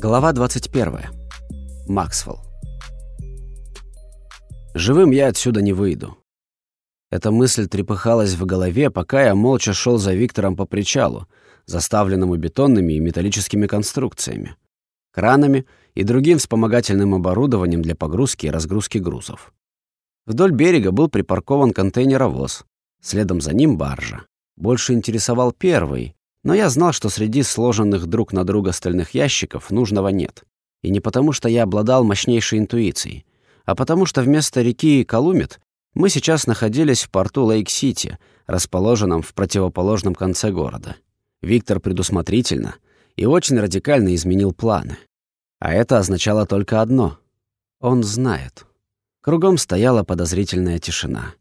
Глава 21. Максвелл. Живым я отсюда не выйду. Эта мысль трепыхалась в голове, пока я молча шел за Виктором по причалу, заставленному бетонными и металлическими конструкциями, кранами и другим вспомогательным оборудованием для погрузки и разгрузки грузов. Вдоль берега был припаркован контейнеровоз, следом за ним баржа. Больше интересовал первый, но я знал, что среди сложенных друг на друга стальных ящиков нужного нет. И не потому, что я обладал мощнейшей интуицией, а потому что вместо реки Колумет мы сейчас находились в порту Лейк-Сити, расположенном в противоположном конце города. Виктор предусмотрительно и очень радикально изменил планы. А это означало только одно — он знает. Кругом стояла подозрительная тишина.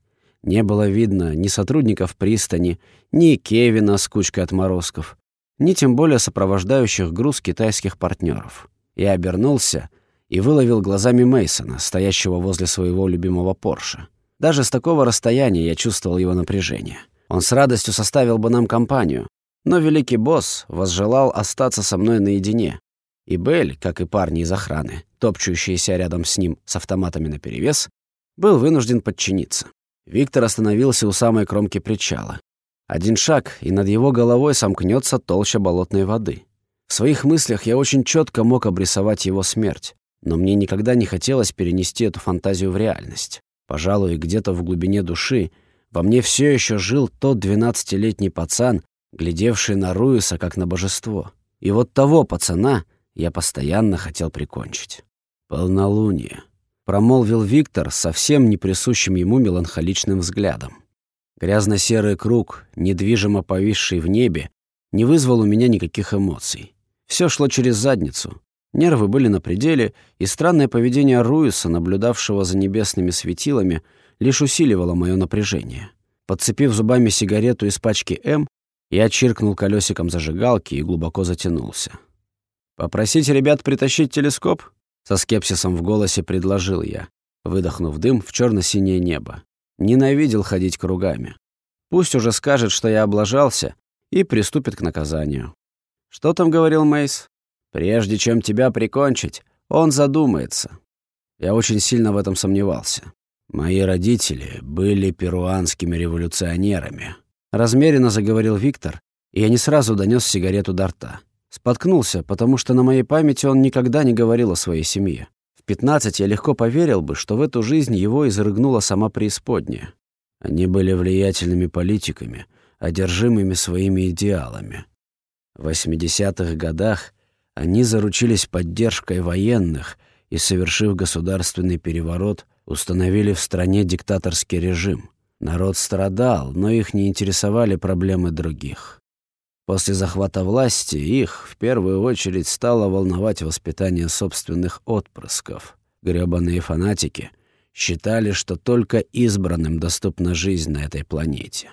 Не было видно ни сотрудников пристани, ни Кевина с кучкой отморозков, ни тем более сопровождающих груз китайских партнеров. Я обернулся и выловил глазами Мейсона, стоящего возле своего любимого Порше. Даже с такого расстояния я чувствовал его напряжение. Он с радостью составил бы нам компанию, но великий босс возжелал остаться со мной наедине. И Белль, как и парни из охраны, топчущиеся рядом с ним с автоматами наперевес, был вынужден подчиниться. Виктор остановился у самой кромки причала. Один шаг, и над его головой сомкнется толща болотной воды. В своих мыслях я очень четко мог обрисовать его смерть, но мне никогда не хотелось перенести эту фантазию в реальность. Пожалуй, где-то в глубине души во мне все еще жил тот двенадцатилетний пацан, глядевший на Руиса как на божество. И вот того пацана я постоянно хотел прикончить. Полнолуние промолвил Виктор совсем не присущим ему меланхоличным взглядом. Грязно-серый круг, недвижимо повисший в небе, не вызвал у меня никаких эмоций. Все шло через задницу. Нервы были на пределе, и странное поведение Руиса, наблюдавшего за небесными светилами, лишь усиливало мое напряжение. Подцепив зубами сигарету из пачки «М», я чиркнул колесиком зажигалки и глубоко затянулся. «Попросить ребят притащить телескоп?» Со скепсисом в голосе предложил я, выдохнув дым в черно синее небо. Ненавидел ходить кругами. Пусть уже скажет, что я облажался, и приступит к наказанию. Что там говорил Мейс? Прежде чем тебя прикончить, он задумается. Я очень сильно в этом сомневался. Мои родители были перуанскими революционерами. Размеренно заговорил Виктор, и я не сразу донес сигарету до рта. Споткнулся, потому что на моей памяти он никогда не говорил о своей семье. В пятнадцать я легко поверил бы, что в эту жизнь его изрыгнула сама преисподняя. Они были влиятельными политиками, одержимыми своими идеалами. В 80-х годах они заручились поддержкой военных и, совершив государственный переворот, установили в стране диктаторский режим. Народ страдал, но их не интересовали проблемы других. После захвата власти их в первую очередь стало волновать воспитание собственных отпрысков. Грёбаные фанатики считали, что только избранным доступна жизнь на этой планете.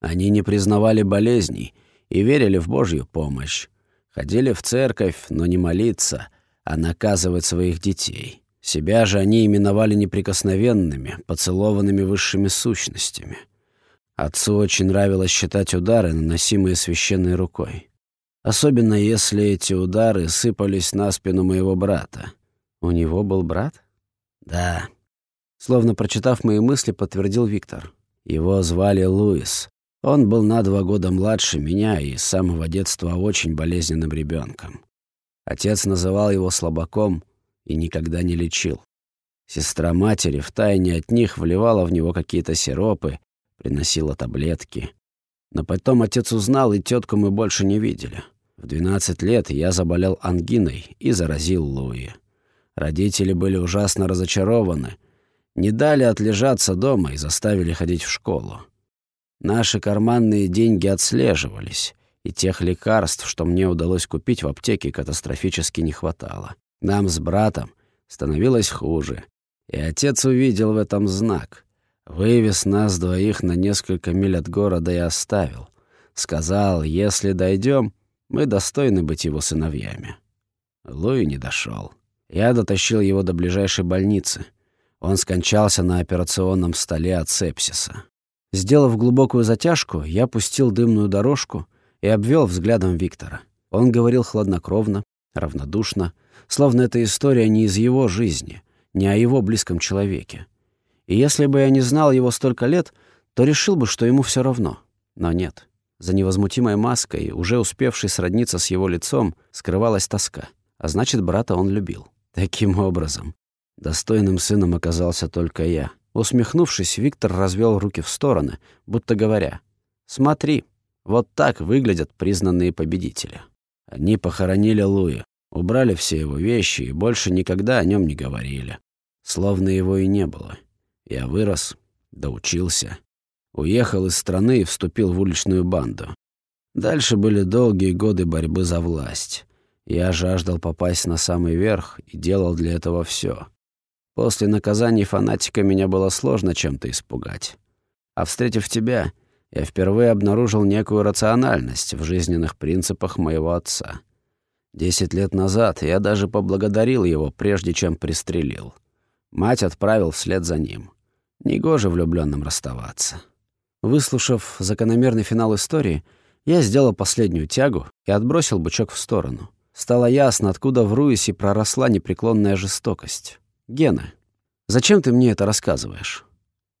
Они не признавали болезней и верили в Божью помощь. Ходили в церковь, но не молиться, а наказывать своих детей. Себя же они именовали неприкосновенными, поцелованными высшими сущностями — Отцу очень нравилось считать удары, наносимые священной рукой. Особенно если эти удары сыпались на спину моего брата. У него был брат? Да. Словно прочитав мои мысли, подтвердил Виктор. Его звали Луис. Он был на два года младше меня и с самого детства очень болезненным ребенком. Отец называл его слабаком и никогда не лечил. Сестра матери втайне от них вливала в него какие-то сиропы приносила таблетки. Но потом отец узнал, и тетку мы больше не видели. В 12 лет я заболел ангиной и заразил Луи. Родители были ужасно разочарованы, не дали отлежаться дома и заставили ходить в школу. Наши карманные деньги отслеживались, и тех лекарств, что мне удалось купить в аптеке, катастрофически не хватало. Нам с братом становилось хуже, и отец увидел в этом знак. Вывез нас двоих на несколько миль от города и оставил. Сказал, если дойдем, мы достойны быть его сыновьями. Луи не дошел. Я дотащил его до ближайшей больницы. Он скончался на операционном столе от сепсиса. Сделав глубокую затяжку, я пустил дымную дорожку и обвел взглядом Виктора. Он говорил хладнокровно, равнодушно, словно эта история не из его жизни, не о его близком человеке. И если бы я не знал его столько лет, то решил бы, что ему все равно. Но нет. За невозмутимой маской, уже успевшей сродниться с его лицом, скрывалась тоска. А значит, брата он любил. Таким образом, достойным сыном оказался только я. Усмехнувшись, Виктор развел руки в стороны, будто говоря, «Смотри, вот так выглядят признанные победители». Они похоронили Луи, убрали все его вещи и больше никогда о нем не говорили. Словно его и не было. Я вырос, доучился, уехал из страны и вступил в уличную банду. Дальше были долгие годы борьбы за власть. Я жаждал попасть на самый верх и делал для этого все. После наказаний фанатика меня было сложно чем-то испугать. А встретив тебя, я впервые обнаружил некую рациональность в жизненных принципах моего отца. Десять лет назад я даже поблагодарил его, прежде чем пристрелил. Мать отправил вслед за ним. Негоже влюбленным расставаться. Выслушав закономерный финал истории, я сделал последнюю тягу и отбросил бычок в сторону. Стало ясно, откуда в Руисе проросла непреклонная жестокость. Гена, зачем ты мне это рассказываешь?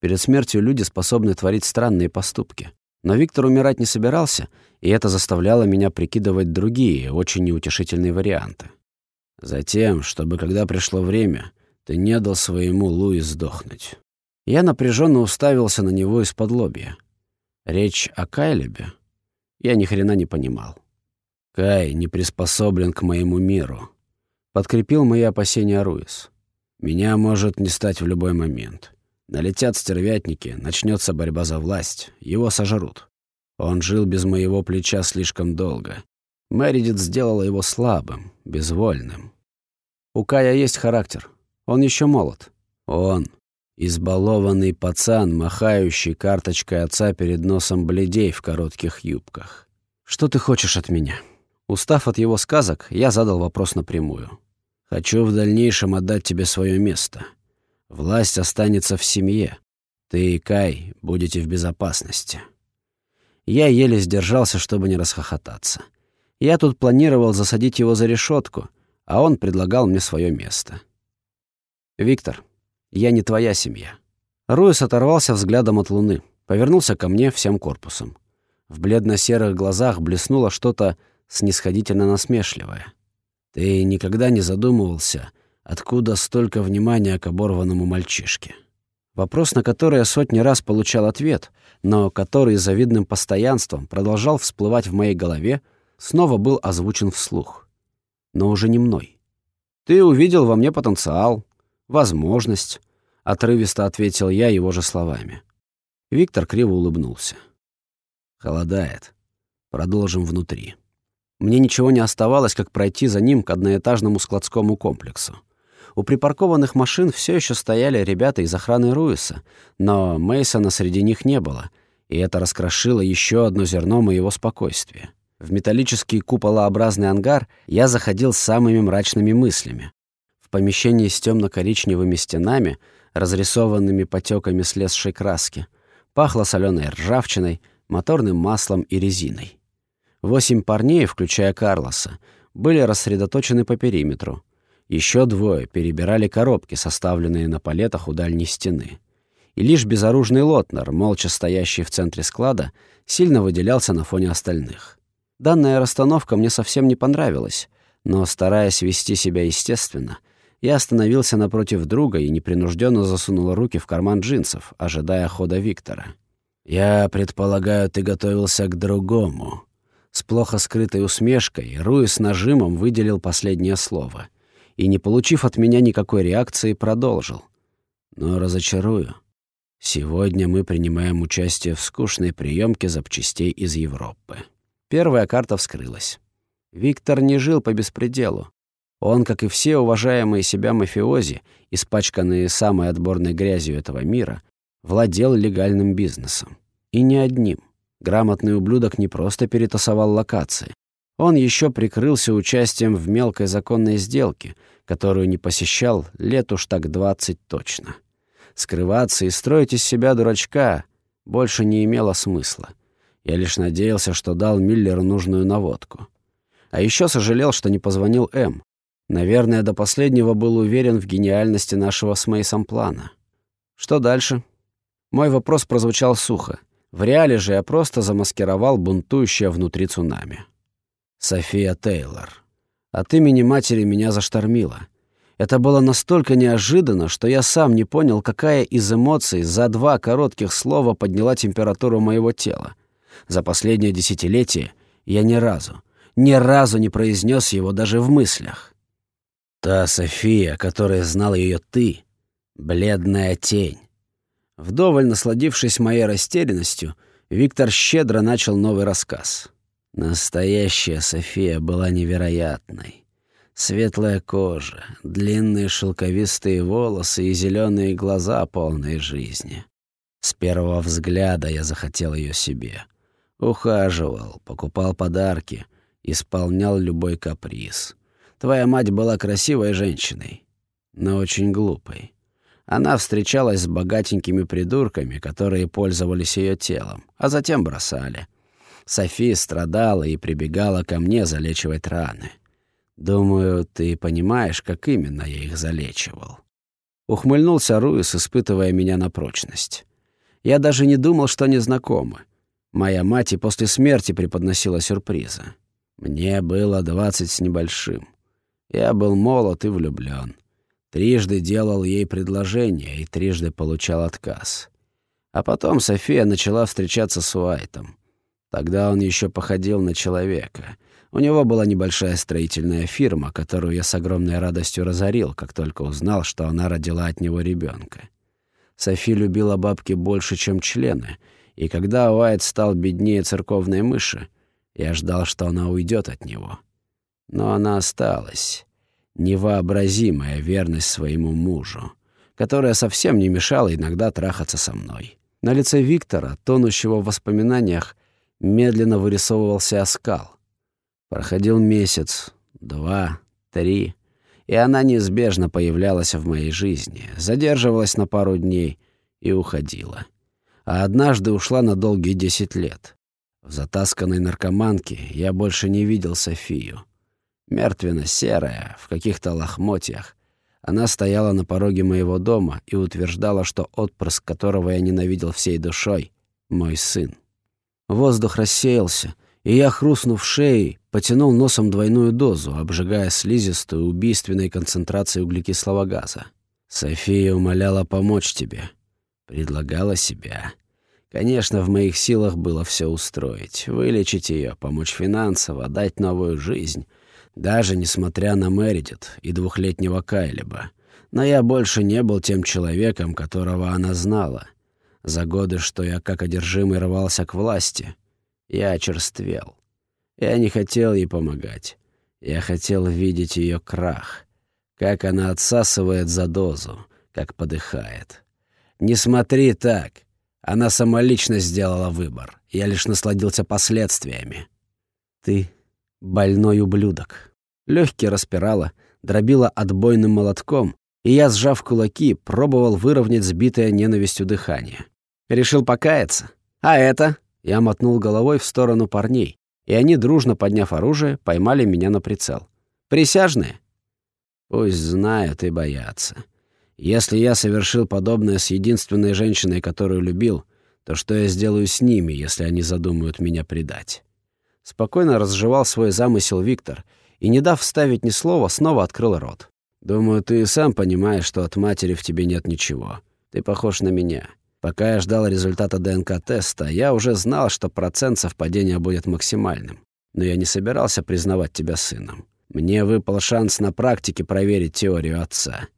Перед смертью люди способны творить странные поступки. Но Виктор умирать не собирался, и это заставляло меня прикидывать другие, очень неутешительные варианты. Затем, чтобы когда пришло время, ты не дал своему Луи сдохнуть. Я напряженно уставился на него из-под лобья. Речь о Кайлебе я ни хрена не понимал. Кай не приспособлен к моему миру. Подкрепил мои опасения Руис. Меня может не стать в любой момент. Налетят стервятники, начнется борьба за власть, его сожрут. Он жил без моего плеча слишком долго. Мэридит сделала его слабым, безвольным. У Кая есть характер. Он еще молод. Он Избалованный пацан, махающий карточкой отца перед носом бледей в коротких юбках. «Что ты хочешь от меня?» Устав от его сказок, я задал вопрос напрямую. «Хочу в дальнейшем отдать тебе свое место. Власть останется в семье. Ты и Кай будете в безопасности». Я еле сдержался, чтобы не расхохотаться. Я тут планировал засадить его за решетку, а он предлагал мне свое место. «Виктор, я не твоя семья». Руис оторвался взглядом от луны, повернулся ко мне всем корпусом. В бледно-серых глазах блеснуло что-то снисходительно насмешливое. «Ты никогда не задумывался, откуда столько внимания к оборванному мальчишке?» Вопрос, на который я сотни раз получал ответ, но который завидным постоянством продолжал всплывать в моей голове, снова был озвучен вслух. Но уже не мной. «Ты увидел во мне потенциал, возможность, Отрывисто ответил я его же словами. Виктор криво улыбнулся. «Холодает. Продолжим внутри». Мне ничего не оставалось, как пройти за ним к одноэтажному складскому комплексу. У припаркованных машин все еще стояли ребята из охраны Руиса, но Мейсона среди них не было, и это раскрошило еще одно зерно моего спокойствия. В металлический куполообразный ангар я заходил с самыми мрачными мыслями. В помещении с темно-коричневыми стенами — разрисованными потеками слезшей краски. Пахло соленой ржавчиной, моторным маслом и резиной. Восемь парней, включая Карлоса, были рассредоточены по периметру. Еще двое перебирали коробки, составленные на палетах у дальней стены. И лишь безоружный Лотнер, молча стоящий в центре склада, сильно выделялся на фоне остальных. Данная расстановка мне совсем не понравилась, но, стараясь вести себя естественно, я остановился напротив друга и непринужденно засунул руки в карман джинсов, ожидая хода Виктора. «Я предполагаю, ты готовился к другому». С плохо скрытой усмешкой Руи с нажимом выделил последнее слово и, не получив от меня никакой реакции, продолжил. «Но разочарую. Сегодня мы принимаем участие в скучной приемке запчастей из Европы». Первая карта вскрылась. Виктор не жил по беспределу. Он, как и все уважаемые себя мафиози, испачканные самой отборной грязью этого мира, владел легальным бизнесом. И не одним. Грамотный ублюдок не просто перетасовал локации. Он еще прикрылся участием в мелкой законной сделке, которую не посещал лет уж так двадцать точно. Скрываться и строить из себя дурачка больше не имело смысла. Я лишь надеялся, что дал Миллеру нужную наводку. А еще сожалел, что не позвонил М. Наверное, до последнего был уверен в гениальности нашего с Мейсом плана. Что дальше? Мой вопрос прозвучал сухо. В реале же я просто замаскировал бунтующее внутри цунами. София Тейлор. От имени матери меня заштормило. Это было настолько неожиданно, что я сам не понял, какая из эмоций за два коротких слова подняла температуру моего тела. За последнее десятилетие я ни разу, ни разу не произнес его даже в мыслях. Та София, которая знал ее ты, бледная тень. Вдоволь насладившись моей растерянностью, Виктор щедро начал новый рассказ. Настоящая София была невероятной. Светлая кожа, длинные шелковистые волосы и зеленые глаза, полные жизни. С первого взгляда я захотел ее себе. Ухаживал, покупал подарки, исполнял любой каприз. Твоя мать была красивой женщиной, но очень глупой. Она встречалась с богатенькими придурками, которые пользовались ее телом, а затем бросали. София страдала и прибегала ко мне залечивать раны. Думаю, ты понимаешь, как именно я их залечивал. Ухмыльнулся Руис, испытывая меня на прочность. Я даже не думал, что они знакомы. Моя мать и после смерти преподносила сюрпризы. Мне было двадцать с небольшим. Я был молод и влюблён. Трижды делал ей предложение и трижды получал отказ. А потом София начала встречаться с Уайтом. Тогда он ещё походил на человека — у него была небольшая строительная фирма, которую я с огромной радостью разорил, как только узнал, что она родила от него ребенка. Софи любила бабки больше, чем члены, и когда Уайт стал беднее церковной мыши, я ждал, что она уйдет от него. Но она осталась. Невообразимая верность своему мужу, которая совсем не мешала иногда трахаться со мной. На лице Виктора, тонущего в воспоминаниях, медленно вырисовывался оскал. Проходил месяц, два, три, и она неизбежно появлялась в моей жизни, задерживалась на пару дней и уходила. А однажды ушла на долгие десять лет. В затасканной наркоманке я больше не видел Софию. Мертвенно-серая, в каких-то лохмотьях. Она стояла на пороге моего дома и утверждала, что отпрыск, которого я ненавидел всей душой, — мой сын. Воздух рассеялся — и я, хрустнув шеей, потянул носом двойную дозу, обжигая слизистую убийственной концентрацией углекислого газа. София умоляла помочь тебе. Предлагала себя. Конечно, в моих силах было все устроить. Вылечить ее, помочь финансово, дать новую жизнь. Даже несмотря на Мередит и двухлетнего Кайлиба. Но я больше не был тем человеком, которого она знала. За годы, что я как одержимый рвался к власти — я очерствел. Я не хотел ей помогать. Я хотел видеть ее крах. Как она отсасывает за дозу, как подыхает. Не смотри так. Она самолично сделала выбор. Я лишь насладился последствиями. Ты больной ублюдок. Легкие распирала, дробила отбойным молотком, и я, сжав кулаки, пробовал выровнять сбитое ненавистью дыхание. Решил покаяться. А это? Я мотнул головой в сторону парней, и они, дружно подняв оружие, поймали меня на прицел. «Присяжные?» «Пусть знают и боятся. Если я совершил подобное с единственной женщиной, которую любил, то что я сделаю с ними, если они задумают меня предать?» Спокойно разжевал свой замысел Виктор и, не дав вставить ни слова, снова открыл рот. «Думаю, ты и сам понимаешь, что от матери в тебе нет ничего. Ты похож на меня. Пока я ждал результата ДНК-теста, я уже знал, что процент совпадения будет максимальным. Но я не собирался признавать тебя сыном. Мне выпал шанс на практике проверить теорию отца.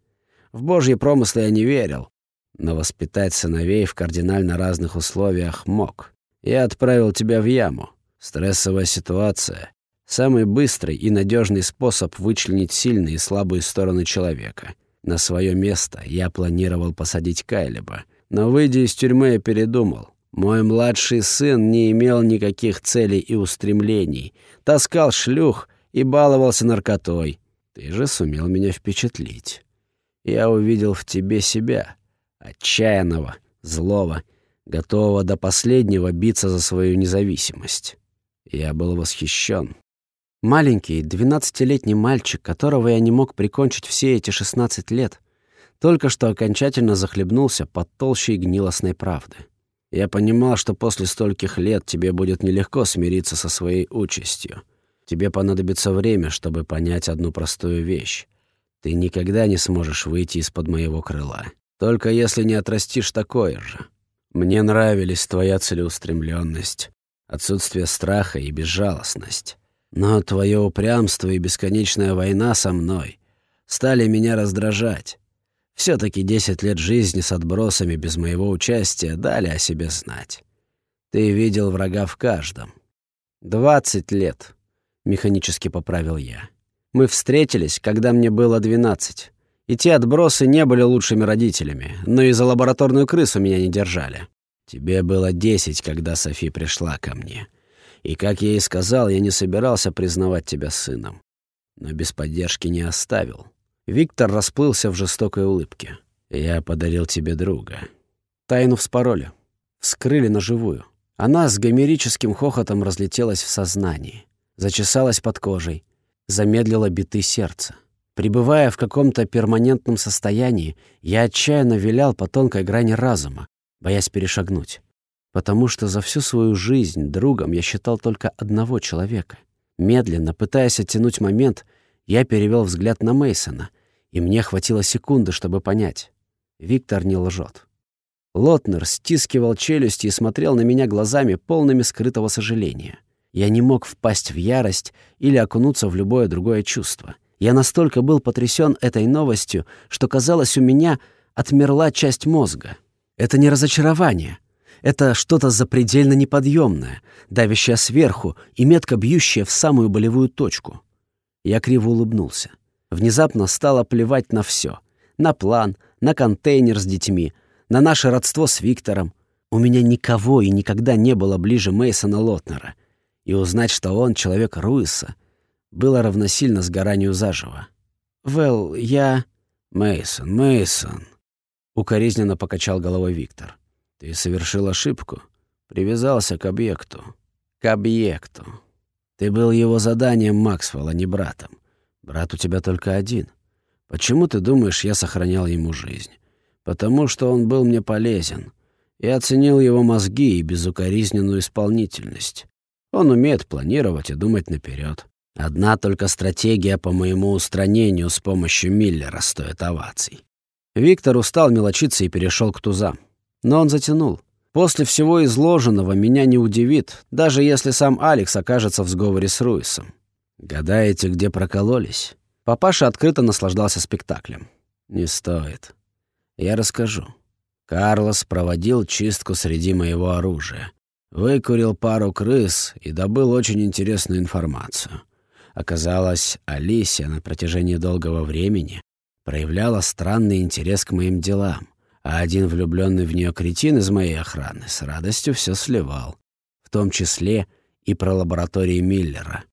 В божьи промыслы я не верил, но воспитать сыновей в кардинально разных условиях мог. Я отправил тебя в яму. Стрессовая ситуация — самый быстрый и надежный способ вычленить сильные и слабые стороны человека. На свое место я планировал посадить Кайлеба — но, выйдя из тюрьмы, я передумал. Мой младший сын не имел никаких целей и устремлений, таскал шлюх и баловался наркотой. Ты же сумел меня впечатлить. Я увидел в тебе себя, отчаянного, злого, готового до последнего биться за свою независимость. Я был восхищен. Маленький, двенадцатилетний мальчик, которого я не мог прикончить все эти шестнадцать лет, только что окончательно захлебнулся под толщей гнилостной правды. Я понимал, что после стольких лет тебе будет нелегко смириться со своей участью. Тебе понадобится время, чтобы понять одну простую вещь. Ты никогда не сможешь выйти из-под моего крыла. Только если не отрастишь такое же. Мне нравились твоя целеустремленность, отсутствие страха и безжалостность. Но твое упрямство и бесконечная война со мной стали меня раздражать. все таки десять лет жизни с отбросами без моего участия дали о себе знать. Ты видел врага в каждом. «Двадцать лет», — механически поправил я. «Мы встретились, когда мне было двенадцать. И те отбросы не были лучшими родителями, но и за лабораторную крысу меня не держали. Тебе было десять, когда Софи пришла ко мне. И, как я и сказал, я не собирался признавать тебя сыном. Но без поддержки не оставил. Виктор расплылся в жестокой улыбке. Я подарил тебе друга. Тайну вспороли. Вскрыли на живую. Она с гомерическим хохотом разлетелась в сознании. Зачесалась под кожей. Замедлила биты сердца. Пребывая в каком-то перманентном состоянии, я отчаянно вилял по тонкой грани разума, боясь перешагнуть. Потому что за всю свою жизнь другом я считал только одного человека. Медленно, пытаясь оттянуть момент, я перевел взгляд на Мейсона, и мне хватило секунды, чтобы понять. Виктор не лжет. Лотнер стискивал челюсти и смотрел на меня глазами, полными скрытого сожаления. Я не мог впасть в ярость или окунуться в любое другое чувство — я настолько был потрясен этой новостью, что, казалось, у меня отмерла часть мозга. Это не разочарование. Это что-то запредельно неподъемное, давящее сверху и метко бьющее в самую болевую точку. Я криво улыбнулся. Внезапно стало плевать на все: На план, на контейнер с детьми, на наше родство с Виктором. У меня никого и никогда не было ближе Мейсона Лотнера. И узнать, что он человек Руиса — было равносильно сгоранию заживо. «Вэл, я...» Мейсон, Мейсон, укоризненно покачал головой Виктор. «Ты совершил ошибку. Привязался к объекту. К объекту. Ты был его заданием, Максвелл, а не братом. Брат у тебя только один. Почему ты думаешь, я сохранял ему жизнь? Потому что он был мне полезен. Я оценил его мозги и безукоризненную исполнительность. Он умеет планировать и думать наперед. Одна только стратегия по моему устранению с помощью Миллера стоит оваций. Виктор устал мелочиться и перешел к тузам. Но он затянул. После всего изложенного меня не удивит, даже если сам Алекс окажется в сговоре с Руисом. Гадаете, где прокололись? Папаша открыто наслаждался спектаклем. Не стоит. Я расскажу. Карлос проводил чистку среди моего оружия. Выкурил пару крыс и добыл очень интересную информацию. Оказалось, Алисия на протяжении долгого времени проявляла странный интерес к моим делам, а один влюбленный в нее кретин из моей охраны с радостью все сливал, в том числе и про лаборатории Миллера.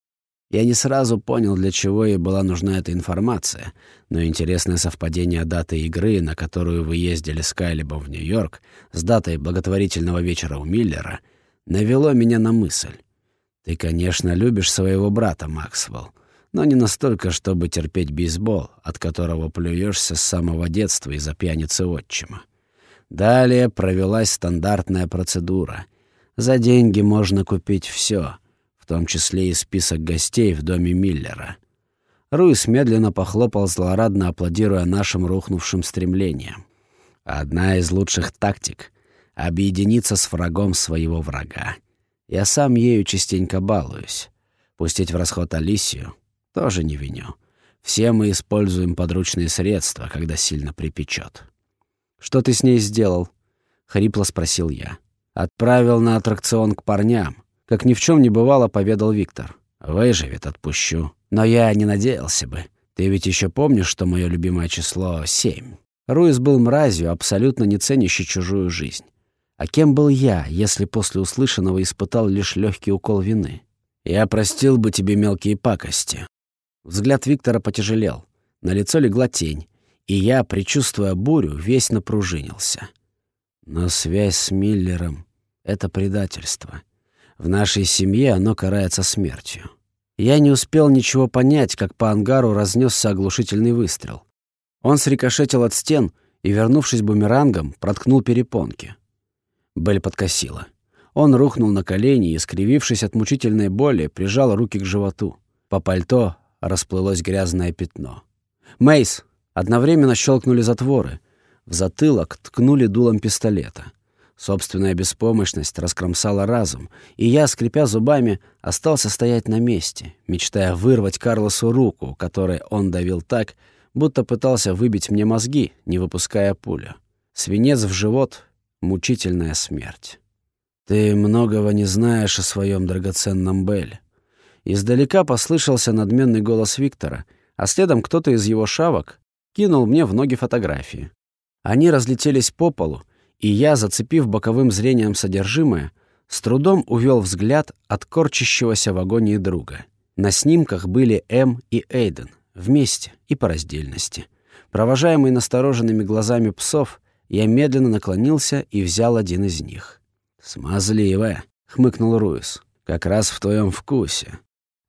Я не сразу понял, для чего ей была нужна эта информация, но интересное совпадение даты игры, на которую вы ездили с Кайлибом в Нью-Йорк, с датой благотворительного вечера у Миллера, навело меня на мысль. Ты, конечно, любишь своего брата, Максвелл, но не настолько, чтобы терпеть бейсбол, от которого плюешься с самого детства из-за пьяницы отчима. Далее провелась стандартная процедура. За деньги можно купить все, в том числе и список гостей в доме Миллера. Руис медленно похлопал, злорадно аплодируя нашим рухнувшим стремлениям. Одна из лучших тактик — объединиться с врагом своего врага. Я сам ею частенько балуюсь. Пустить в расход Алисию тоже не виню. Все мы используем подручные средства, когда сильно припечет. «Что ты с ней сделал?» — хрипло спросил я. «Отправил на аттракцион к парням. Как ни в чем не бывало, поведал Виктор. Выживет, отпущу. Но я не надеялся бы. Ты ведь еще помнишь, что мое любимое число — семь?» Руис был мразью, абсолютно не ценящий чужую жизнь. А кем был я, если после услышанного испытал лишь легкий укол вины? Я простил бы тебе мелкие пакости. Взгляд Виктора потяжелел. На лицо легла тень, и я, предчувствуя бурю, весь напружинился. Но связь с Миллером — это предательство. В нашей семье оно карается смертью. Я не успел ничего понять, как по ангару разнесся оглушительный выстрел. Он срикошетил от стен и, вернувшись бумерангом, проткнул перепонки. Бель подкосила. Он рухнул на колени и, скривившись от мучительной боли, прижал руки к животу. По пальто расплылось грязное пятно. «Мейс!» Одновременно щелкнули затворы. В затылок ткнули дулом пистолета. Собственная беспомощность раскромсала разум, и я, скрипя зубами, остался стоять на месте, мечтая вырвать Карлосу руку, которой он давил так, будто пытался выбить мне мозги, не выпуская пулю. Свинец в живот — мучительная смерть. «Ты многого не знаешь о своем драгоценном Белле». Издалека послышался надменный голос Виктора, а следом кто-то из его шавок кинул мне в ноги фотографии. Они разлетелись по полу, и я, зацепив боковым зрением содержимое, с трудом увел взгляд от корчащегося в агонии друга. На снимках были М и Эйден, вместе и по раздельности. Провожаемый настороженными глазами псов, я медленно наклонился и взял один из них. «Смазливая», — хмыкнул Руис, — «как раз в твоем вкусе.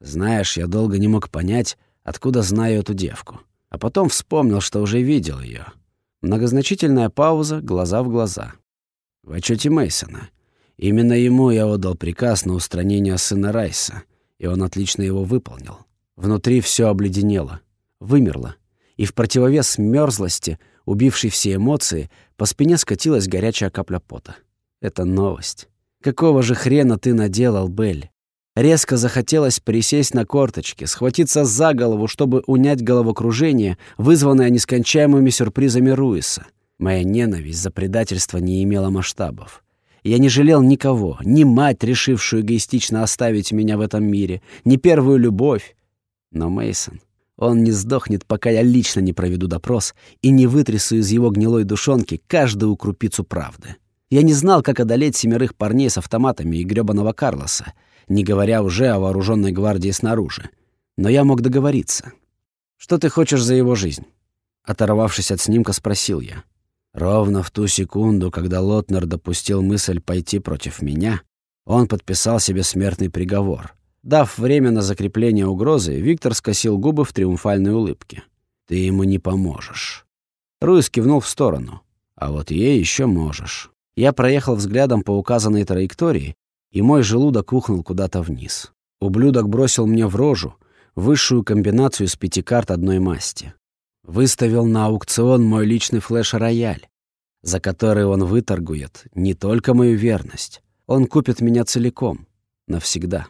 Знаешь, я долго не мог понять, откуда знаю эту девку. А потом вспомнил, что уже видел ее. Многозначительная пауза, глаза в глаза. В отчете Мейсона. Именно ему я отдал приказ на устранение сына Райса, и он отлично его выполнил. Внутри все обледенело, вымерло, и в противовес мерзлости, убившей все эмоции, по спине скатилась горячая капля пота. Это новость. Какого же хрена ты наделал, Белль? Резко захотелось присесть на корточки, схватиться за голову, чтобы унять головокружение, вызванное нескончаемыми сюрпризами Руиса. Моя ненависть за предательство не имела масштабов. Я не жалел никого, ни мать, решившую эгоистично оставить меня в этом мире, ни первую любовь. Но Мейсон, он не сдохнет, пока я лично не проведу допрос и не вытрясу из его гнилой душонки каждую крупицу правды. Я не знал, как одолеть семерых парней с автоматами и грёбаного Карлоса, не говоря уже о вооруженной гвардии снаружи. Но я мог договориться. «Что ты хочешь за его жизнь?» Оторвавшись от снимка, спросил я. Ровно в ту секунду, когда Лотнер допустил мысль пойти против меня, он подписал себе смертный приговор. Дав время на закрепление угрозы, Виктор скосил губы в триумфальной улыбке. «Ты ему не поможешь». Руис кивнул в сторону. «А вот ей еще можешь». Я проехал взглядом по указанной траектории и мой желудок ухнул куда-то вниз. Ублюдок бросил мне в рожу высшую комбинацию из пяти карт одной масти. Выставил на аукцион мой личный флеш-рояль, за который он выторгует не только мою верность, он купит меня целиком, навсегда.